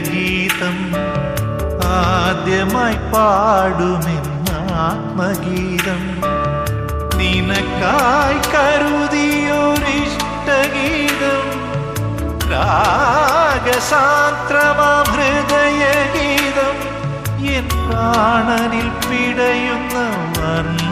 ഗീതം ആദ്യമായി പാടുമെന്നാത്മഗീതം നിനക്കായി കരുതിയൊരിഷ്ടഗീതം. രാഗസാന്ത്രമഹൃദയഗീതം എൻ പ്രാണനിൽ പിടയുന്ന വർണ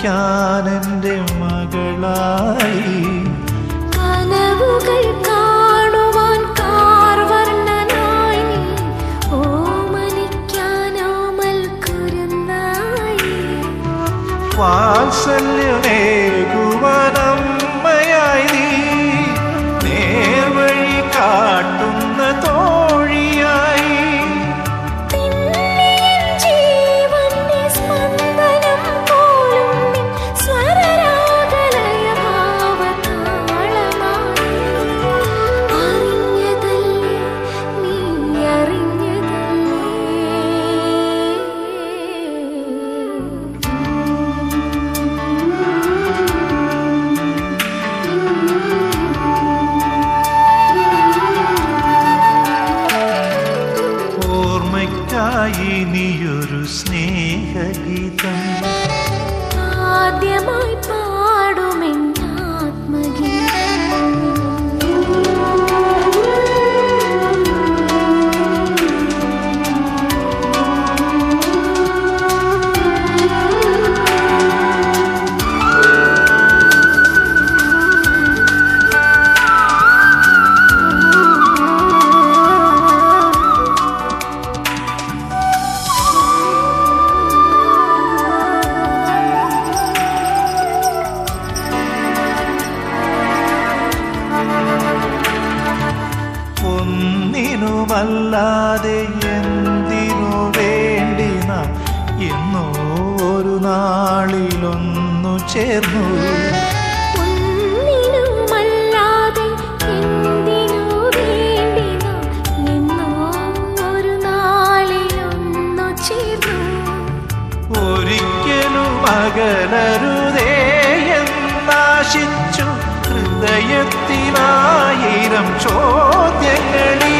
ഓമനിക്കാനെന്റെ മകളായി. കനവുകൾ കാണുവാൻ കാർവർണനായി. ഓമനിക്കാനോമൽ കുരുന്നായി വാത്സല്യമേകുവാനമ്മയായി ഓർമ്മയ്ക്കായി നീയൊരു സ്നേഹഗീതം. ആദ്യമായി ഒന്നിനുമല്ലാതെ എന്തിനു വേണ്ടി നാം ഒരു നാളിലൊന്നു ചേർന്നു? അകലരുതേ എന്നാശിച്ചു ഹൃദയത്തിനായിരം ചോദ്യങ്ങളിനിയും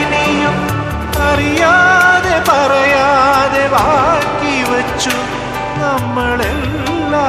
നമ്മളെല്ലാ